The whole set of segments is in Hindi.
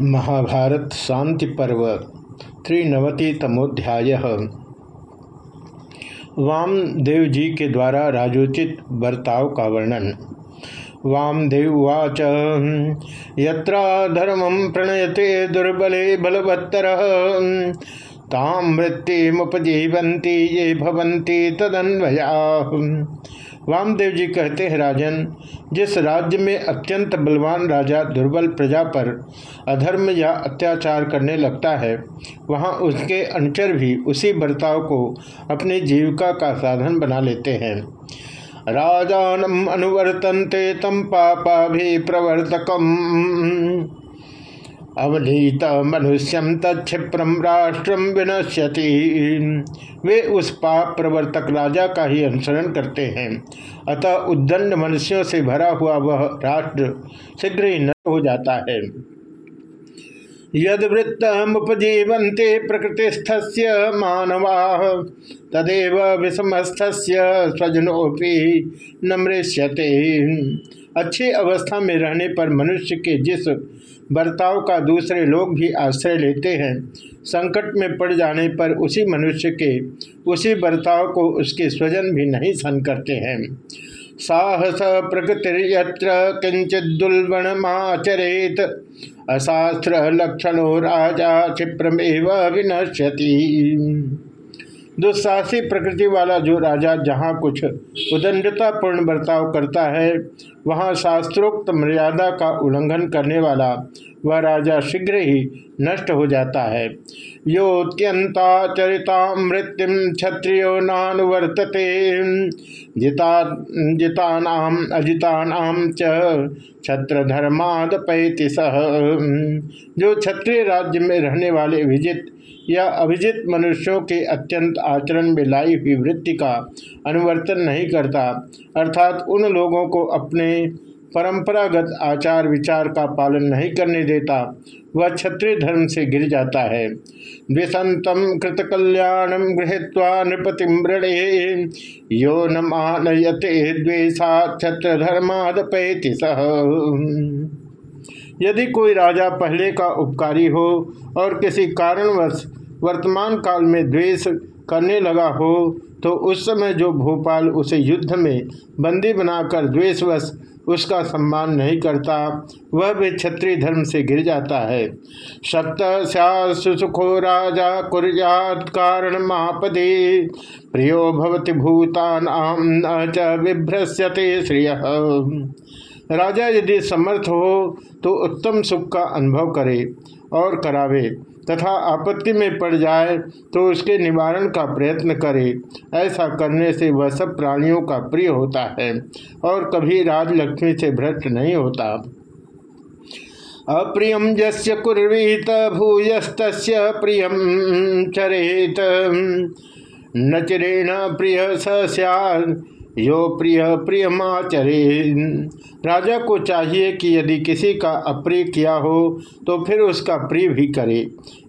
महाभारत शांति पर्व त्रिनवतितमोध्याय वामदेव जी के द्वारा राजोचित बर्ताव का वर्णन। वामदेववाच यत्रा धर्मं प्रणयते दुर्बले बलवत्तर। ताम वृत्तिमुपजीवंती ये भवंती तदन्वया। वामदेव जी कहते हैं, राजन, जिस राज्य में अत्यंत बलवान राजा दुर्बल प्रजा पर अधर्म या अत्याचार करने लगता है, वहाँ उसके अनुचर भी उसी बर्ताव को अपनी जीविका का साधन बना लेते हैं। राजानम अनुवर्तनते तम पापा भी प्रवर्तकम अवनीत मनुष्यम तक्षिप्रम राष्ट्रम विनश्यति। वे उस पाप प्रवर्तक राजा का ही अनुसरण करते हैं। अतः उद्दंड मनुष्यों से भरा हुआ वह राष्ट्र शीघ्र ही नष्ट हो जाता है। यद वृत्तमुपजीवंते प्रकृतिस्थ मानवा, तदेव विषमस्थ स्वजनोपि न मृष्यते। अच्छी अवस्था में रहने पर मनुष्य के जिस बर्ताव का दूसरे लोग भी आश्रय लेते हैं, संकट में पड़ जाने पर उसी मनुष्य के उसी बर्ताव को उसके स्वजन भी नहीं सहन करते हैं। साहस प्रकृतिर्यत्र किंचित दुर्बणमाचरेत अशास्त्र लक्षणों राजा क्षिप्रमेव विनश्यति। दुस्साहसी प्रकृति वाला जो राजा जहाँ कुछ उदंडतापूर्ण बर्ताव करता है, वहाँ शास्त्रोक्त मर्यादा का उल्लंघन करने वाला वह राजा शीघ्र ही नष्ट हो जाता है। योत्यंताचरिता मृत्यु क्षत्रियो नानुवर्तते। जिता जितानाम अजितानाम च धर्माद पैति सह। जो क्षत्रिय राज्य में रहने वाले विजित या अभिजित मनुष्यों के अत्यंत आचरण में लाई हुई वृत्ति का अनुवर्तन नहीं करता, अर्थात उन लोगों को अपने परंपरागत आचार विचार का पालन नहीं करने देता, वह क्षत्रिय धर्म से गिर जाता है। द्विसंतम कृत कल्याणम गृहत्वा नृपति मृणे यो न मानयते द्वेषा क्षत्र धर्माद पैति सह यदि कोई राजा पहले का उपकारी हो और किसी कारणवश वर्तमान काल में द्वेष करने लगा हो तो उस समय जो भोपाल उसे युद्ध में बंदी बनाकर द्वेषवश उसका सम्मान नहीं करता, वह भी क्षत्रिय धर्म से गिर जाता है। सप्त सुसुखो राजा कुर्यात कारण महापदे प्रियो भवति भूतान च विभ्रस्यते श्रिय। राजा यदि समर्थ हो तो उत्तम सुख का अनुभव करे और करावे। तथा आपत्ति में पड़ जाए तो उसके निवारण का प्रयत्न करे। ऐसा करने से वह सब प्राणियों का प्रिय होता है और कभी राजलक्ष्मी से भ्रष्ट नहीं होता। अप्रियम जस्य कुर्वीत भूयस्त प्रियम चरेत। न चिरेण प्रिय स यो प्रिय प्रियमाचरे राजा को चाहिए कि यदि किसी का अप्रिय किया हो तो फिर उसका प्रिय भी करे।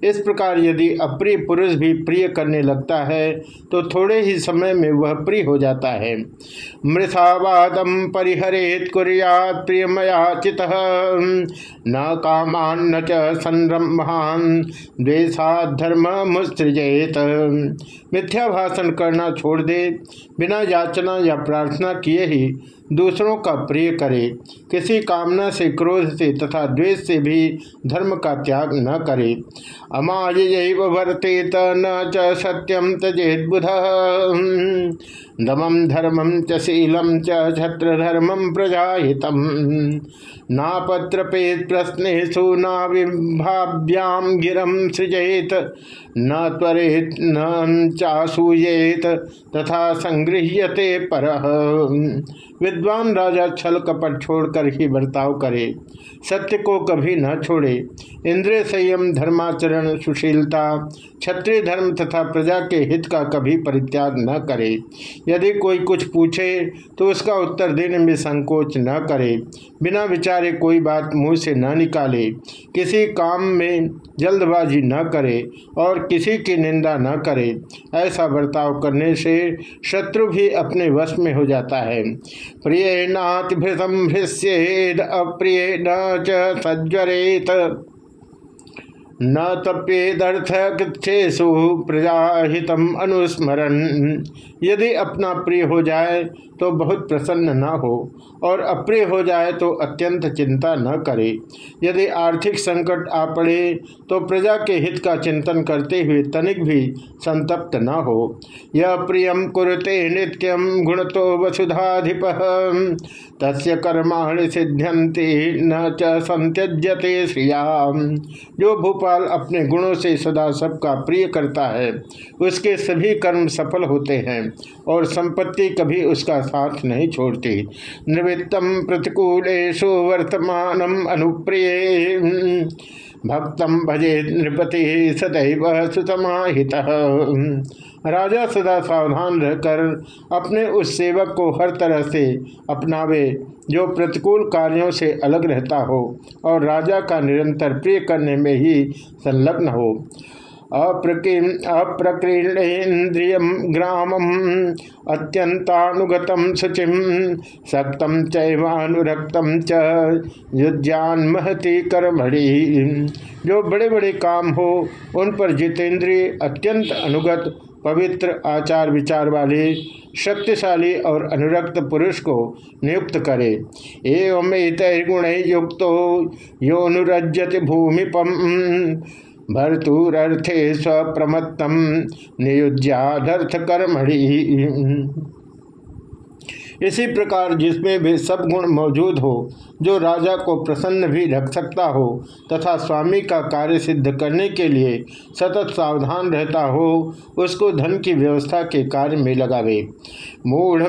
इस प्रकार यदि अप्रिय पुरुष भी प्रिय करने लगता है तो थोड़े ही समय में वह प्रिय हो जाता है। मृषावादम परिहरेत कुरियात प्रियमयाचित न कामान न संरम्भान द्वेषात धर्म मुसृजेत मिथ्या भाषण करना छोड़ दे, बिना याचना या प्रार्थना किए ही दूसरों का प्रिय करे। किसी कामना से, क्रोध से तथा द्वेष से भी धर्म का त्याग न करे। अमाय वर्तेत न च सत्यम तजेत बुध दमम धर्मम च शीलम च छत्र धर्मम प्रजाहितम। नापत्रपेत प्रश्नेशु न विभाव्याम गिरम सृजेत न त्वरेत न चासूयेत तथा संगृह्यते पर। विद्वान राजा छल कपट छोड़कर ही बर्ताव करे, सत्य को कभी न छोड़े। इंद्रिय संयम, धर्माचरण, सुशीलता, क्षत्रिय धर्म तथा प्रजा के हित का कभी परित्याग न करे। यदि कोई कुछ पूछे तो उसका उत्तर देने में संकोच न करे। बिना विचारे कोई बात मुँह से न निकाले। किसी काम में जल्दबाजी न करे और किसी की निंदा न करे। ऐसा बर्ताव करने से शत्रु भी अपने वश में हो जाता है। प्रिय नातिभृतम भृष्येद अप्रिय न सज्जरेत। न तप्येदर्थेषु प्रजाहितम अनुस्मरण यदि अपना प्रिय हो जाए तो बहुत प्रसन्न न हो, और अप्रिय हो जाए तो अत्यंत चिंता न करे। यदि आर्थिक संकट आ पड़े तो प्रजा के हित का चिंतन करते हुए तनिक भी संतप्त न हो। यह प्रियम कुरते नित्यम गुण तो वसुधाधिप। तस्य कर्माणि सिद्ध्यंते न च संत्यज्यते श्रियाम। जो भूपाल अपने गुणों से सदा सबका प्रिय करता है, उसके सभी कर्म सफल होते हैं और संपत्ति कभी उसका साथ नहीं छोड़ती। निवृत्तम प्रतिकूलेशु वर्तमान अनुप्रिय भक्तम भजे नृपति सदैव सुतमाहित। राजा सदा सावधान रहकर अपने उस सेवक को हर तरह से अपनावे, जो प्रतिकूल कार्यों से अलग रहता हो और राजा का निरंतर प्रिय करने में ही संलग्न हो। अप्रकीर्णेन्द्रिय ग्राम अत्यंतानुगत शुचि सक्तम चैवानुरक्तम च युद्धान महति कर्मणि। जो बड़े बड़े काम हो, उन पर जितेंद्रिय अत्यंत अनुगत पवित्र आचार विचार वाले, शक्तिशाली और अनुरक्त पुरुष को नियुक्त करे। एवं गुण युक्त यो अनुरजति भूमिपम भर्तुरर्थे स्वप्रमत्तम नियुज्यादर्थ कर्मणि इसी प्रकार जिसमें भी सब गुण मौजूद हो जो राजा को प्रसन्न भी रख सकता हो तथा स्वामी का कार्य सिद्ध करने के लिए सतत सावधान रहता हो, उसको धन की व्यवस्था के कार्य में लगावे। मूढ़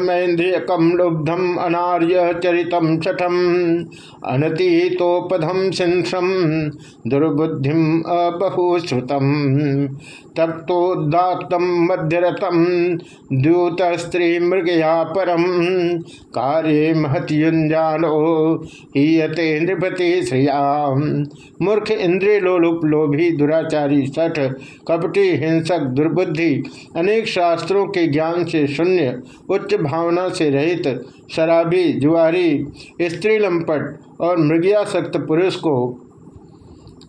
कम लुब्धम अनार्य चरितम छठम अनतीतोपधम, सिंसम, दुर्बुद्धिम, अबहुश्रुतम तप्तोदातम मध्यरतम द्यूत स्त्री मृगया परम कार्य महत्युंजानो हीयते नृपति श्रियाम। मूर्ख इंद्रिय लोलुप लोभी दुराचारी सठ, कपटी हिंसक दुर्बुद्धि, अनेक शास्त्रों के ज्ञान से शून्य, उच्च भावना से रहित, शराबी, जुआरी, स्त्री लंपट और मृगियासक्त पुरुष को,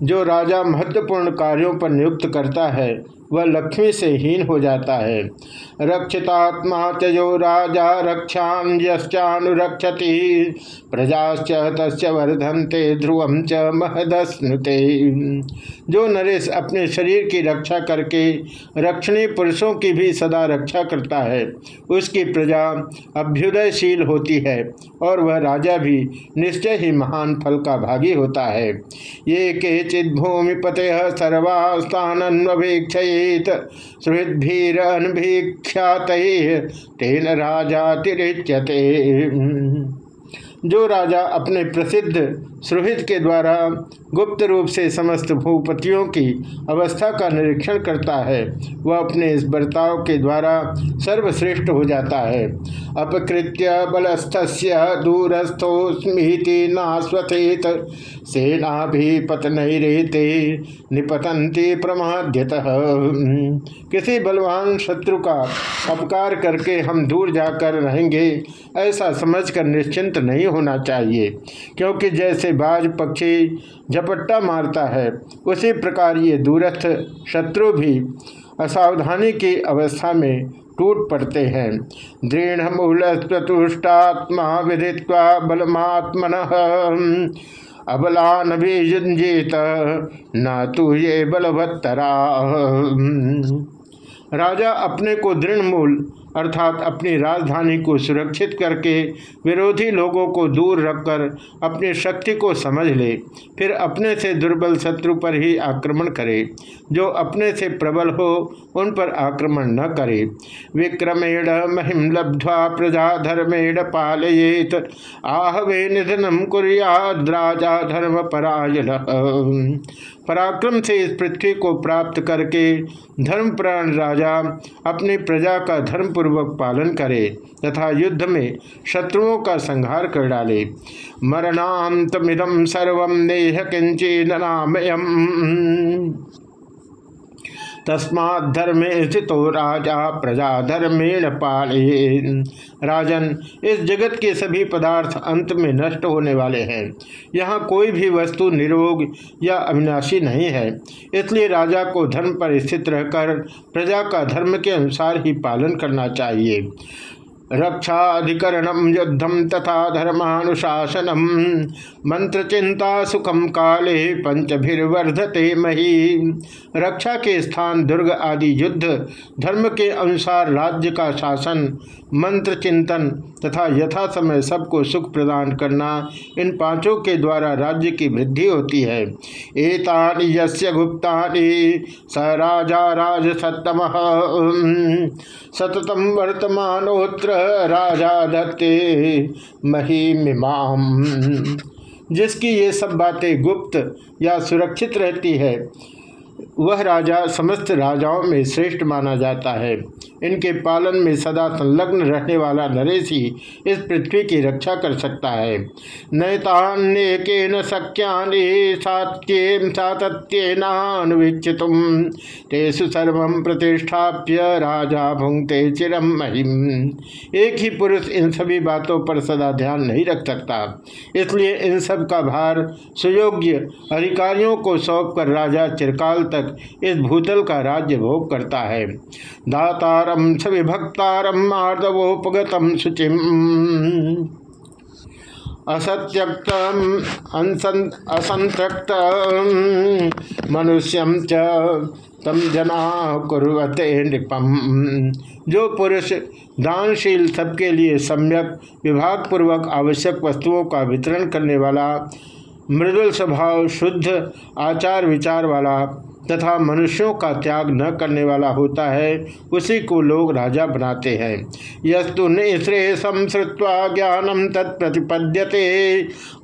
जो राजा महत्वपूर्ण कार्यों पर नियुक्त करता है। वह लक्ष्मी से हीन हो जाता है। रक्षितात्मा तजो राजा रक्षान्यश्चानुरक्षति प्रजाश्च तस् वर्धनते ध्रुवम च महदस्नुते। जो नरेश अपने शरीर की रक्षा करके रक्षणी पुरुषों की भी सदा रक्षा करता है, उसकी प्रजा अभ्युदयशील होती है और वह राजा भी निश्चय ही महान फल का भागी होता है। ये के चिद भूमिपते सर्वास्थान अन्वेक्षत सुहृदीरनभिख्यात तेन राजा तिरिच्यते। जो राजा अपने प्रसिद्ध सुहित के द्वारा गुप्त रूप से समस्त भूपतियों की अवस्था का निरीक्षण करता है, वह अपने इस बर्ताव के द्वारा सर्वश्रेष्ठ हो जाता है। अपकृत्य बलस्थ दूरस्थो स्मृति नास्वथेत सेना भी पतन रहते निपतंती प्रमाद्यत। किसी बलवान शत्रु का अपकार करके हम दूर जाकर रहेंगे, ऐसा समझकर निश्चिंत नहीं होना चाहिए। क्योंकि जैसे बाज पक्षी झपट्टा मारता है, उसी प्रकार ये दूरस्थ शत्रु भी असावधानी की अवस्था में टूट पड़ते हैं। दृढ़ मूल चतुष्टात्मा विदित्वा बलमात्मन। अबलान भी न तू ये बलवत्तरा। राजा अपने को दृढ़ मूल अर्थात अपनी राजधानी को सुरक्षित करके विरोधी लोगों को दूर रखकर अपनी शक्ति को समझ ले, फिर अपने से दुर्बल शत्रु पर ही आक्रमण करे। जो अपने से प्रबल हो, उन पर आक्रमण न करे। विक्रमेण महिम लब्ध्वा प्रजा धर्मेण पालयेत आहवे निधनम कुरियाद्राजा धर्म परायण पराक्रम से इस पृथ्वी को प्राप्त करके धर्मप्राण राजा अपनी प्रजा का धर्मपूर्वक पालन करे तथा युद्ध में शत्रुओं का संहार कर डाले। मरणांतमिदम सर्व देह किंचिदनामयम तस्मात् धर्मे स्थितो राजा प्रजा धर्मेण पाले। राजन, इस जगत के सभी पदार्थ अंत में नष्ट होने वाले हैं। यहाँ कोई भी वस्तु निरोग या अविनाशी नहीं है। इसलिए राजा को धर्म पर स्थित रहकर प्रजा का धर्म के अनुसार ही पालन करना चाहिए। रक्षाधिकरण युद्धम तथा धर्मानुशासनम मंत्र चिंता सुखम काले पंचभिर्वर्धते मही। रक्षा के स्थान, दुर्ग आदि युद्ध, धर्म के अनुसार राज्य का शासन मंत्र चिंतन तथा यथा समय सबको सुख प्रदान करना इन पाँचों के द्वारा राज्य की वृद्धि होती है। एतानि यस्य गुप्तानि, स राजा राज सत्तम सततम वर्तमानोत्र राजा दत्ते महिमाम। जिसकी ये सब बातें गुप्त या सुरक्षित रहती है वह राजा समस्त राजाओं में श्रेष्ठ माना जाता है। इनके पालन में सदा संलग्न रहने वाला नरेश ही इस पृथ्वी की रक्षा कर सकता है। नैतान्य तेसु सर्व प्रतिष्ठाप्य राजा भुंगते चिरम महिम। एक ही पुरुष इन सभी बातों पर सदा ध्यान नहीं रख सकता। इसलिए इन सब का भार सुयोग्य अधिकारियों को सौंप कर राजा चिरकाल तक इस भूतल का राज्य भोग करता है। दातारम सविभक्तारम आर्दवोपगतम शुचिम असत्यक्त असंतक्त मनुष्यम च तम जना कुरते नृपम जो पुरुष दानशील सबके लिए सम्यक विभाग पूर्वक आवश्यक वस्तुओं का वितरण करने वाला, मृदुल स्वभाव, शुद्ध आचार विचार वाला तथा मनुष्यों का त्याग न करने वाला होता है, उसी को लोग राजा बनाते हैं। यस्तु निश्रेषम श्रुवा ज्ञानम तत्प्रतिपद्यते,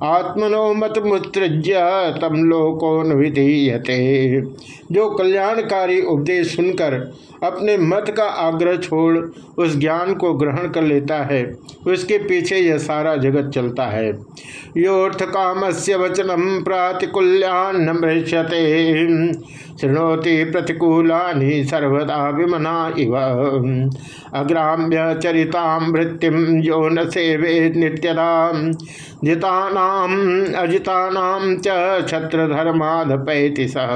आत्मनो मत मुत्सृज्य तम लोकोन विधीयते जो कल्याणकारी उपदेश सुनकर अपने मत का आग्रह छोड़ उस ज्ञान को ग्रहण कर लेता है, उसके पीछे यह सारा जगत चलता है। योर्थ काम से वचनम प्रातिकूल्यान्न मृष्यते शृणोति प्रतिकूला सर्वदा विमना इव। अग्राम्य चरिताम वृत्तिम यो न सेवे नित्यदा जितानाम अजितानाम छत्र धर्माधपैति सह।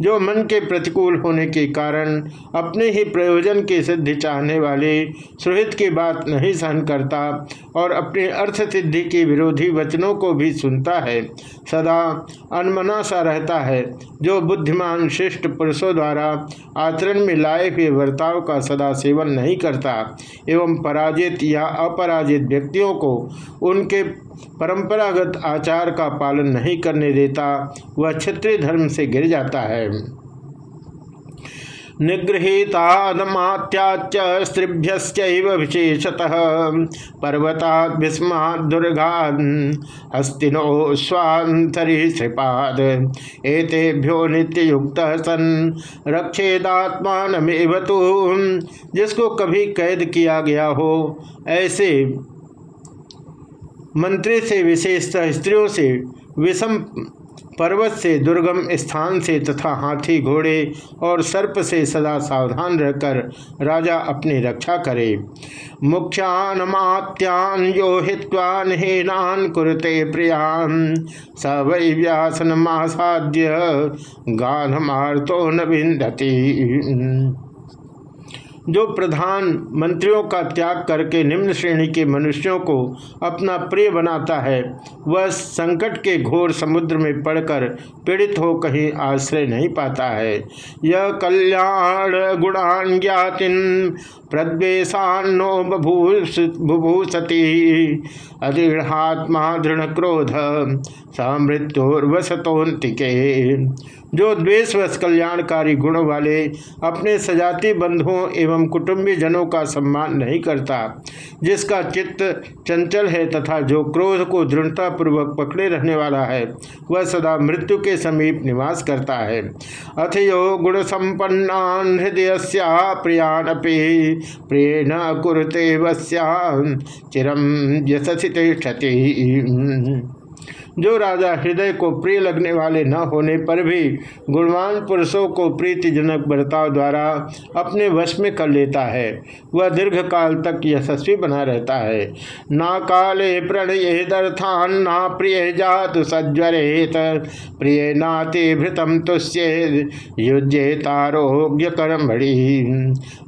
जो मन के प्रतिकूल होने के कारण अपने ही प्रयोजन की सिद्धि चाहने वाले सुहित की बात नहीं सहन करता और अपने अर्थ सिद्धि के विरोधी वचनों को भी सुनता है, सदा अनमना सा रहता है। जो बुद्धिमान श्रेष्ठ पुरुषों द्वारा आचरण में लाए हुए वर्ताव का सदा सेवन नहीं करता एवं पराजित या अपराजित व्यक्तियों को उनके परंपरागत आचार का पालन नहीं करने देता, वह क्षत्रिय धर्म से गिर जाता है। निगृहीतादमात्याच स्त्रिभ्य विशेषतः। पर्वता भीस्मा दुर्गा हस्तिनो स्वांतरी श्रीपाद। एतेभ्यो नित्ययुक्त सन रक्षेदात्मानमेव तो। जिसको कभी कैद किया गया हो, ऐसे मंत्री से विशेषतः स्त्रियों से विषम पर्वत से, दुर्गम स्थान से तथा हाथी घोड़े और सर्प से सदा सावधान रहकर राजा अपनी रक्षा करे। मुख्यान मात्यान यो हित्वान हेनान कुरते प्रियान। स वै व्यासन मासाद्य गान मार्तो न विंदती जो प्रधान मंत्रियों का त्याग करके निम्न श्रेणी के मनुष्यों को अपना प्रिय बनाता है, वह संकट के घोर समुद्र में पड़कर पीड़ित हो कहीं आश्रय नहीं पाता है। यह कल्याण गुणान ज्ञातिन प्रद्वेशान्नो बुभूषति अधिहात्मा दृढ़ क्रोध समृत्युर्वसतोन्तिके जो द्वेषवश कल्याणकारी गुण वाले अपने सजाती बंधुओं एवं कुटुंबी जनों का सम्मान नहीं करता, जिसका चित्त चंचल है तथा जो क्रोध को दृढ़ता पूर्वक पकड़े रहने वाला है, वह सदा मृत्यु के समीप निवास करता है। अथ यो गुण संपन्नान हृदय प्रियानपि प्रिय न कुरते वस्या चिरम यशसी जो राजा हृदय को प्रिय लगने वाले न होने पर भी गुणवान पुरुषों को प्रीतिजनक बर्ताव द्वारा अपने वश में कर लेता है। वह दीर्घ काल तक यशस्वी बना रहता है। ना काले प्रणय दर्थान, ना प्रिय जात सज्वरेत। प्रिय नाते भृतम तुष्य, युज्य तारोग्य कर्मणि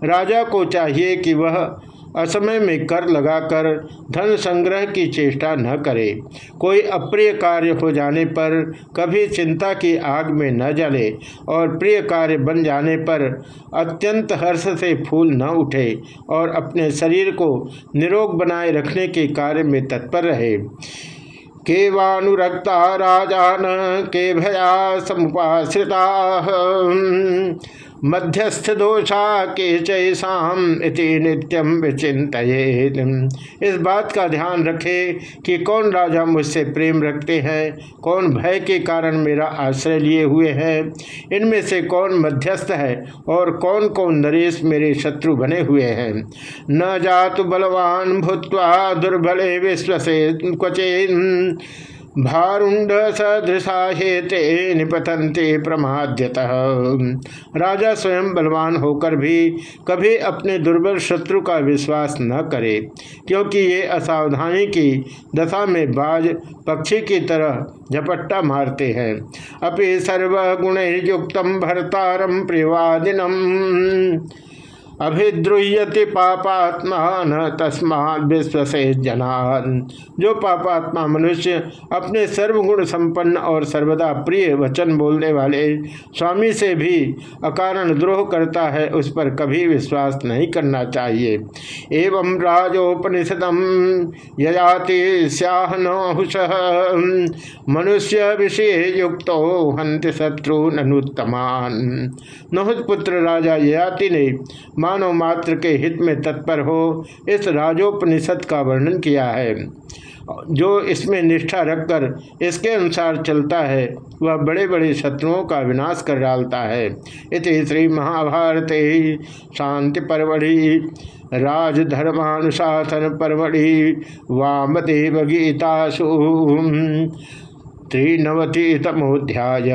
राजा को चाहिए कि वह असमय में कर लगाकर धन संग्रह की चेष्टा न करे। कोई अप्रिय कार्य हो जाने पर कभी चिंता की आग में न जले और प्रिय कार्य बन जाने पर अत्यंत हर्ष से फूल न उठे और अपने शरीर को निरोग बनाए रखने के कार्य में तत्पर रहे। केवानुरक्ता राजान के भया समुपाश्रिता। मध्यस्थ दोषा के चैसाम इति नित्यम विचिंत इस बात का ध्यान रखे कि कौन राजा मुझसे प्रेम रखते हैं, कौन भय के कारण मेरा आश्रय लिए हुए हैं, इनमें से कौन मध्यस्थ है और कौन कौन नरेश मेरे शत्रु बने हुए हैं। न जातु बलवान भूतवा दुर्बले विश्व से क्वचे भारुंड सदृशा हेते निपतंते प्रमाद्यत। राजा स्वयं बलवान होकर भी कभी अपने दुर्बल शत्रु का विश्वास न करे, क्योंकि ये असावधानी की दशा में बाज पक्षी की तरह झपट्टा मारते हैं। अपि सर्वगुण युक्त भरतारम प्रियवादिनम अभिद्रुह्यति पापात्मा न तस्मा विश्व से जनान। जो पापात्मा मनुष्य अपने सर्वगुण संपन्न और सर्वदा प्रिय वचन बोलने वाले स्वामी से भी अकारण द्रोह करता है, उस पर कभी विश्वास नहीं करना चाहिए। एवं राजोपनिषदम यजाति स्याह नहुष मनुष्य विषय युक्त हंत शत्रु ननुत्तमान। नहुत पुत्र राजा ययाति ने मानव मात्र के हित में तत्पर हो, इस राजोपनिषद का वर्णन किया है। जो इसमें निष्ठा रखकर इसके अनुसार चलता है, वह बड़े बड़े शत्रुओं का विनाश कर डालता है। इति श्री महाभारत शांति परवड़ी राजधर्मानुशासन परवड़ी वामदेव गीतासु। त्रिनवतितमोध्याय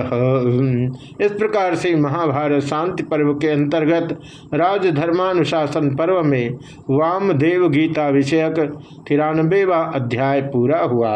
इस प्रकार से महाभारत शांति पर्व के अंतर्गत राजधर्मानुशासन पर्व में वामदेव गीता विषयक तिरानबेवा अध्याय पूरा हुआ।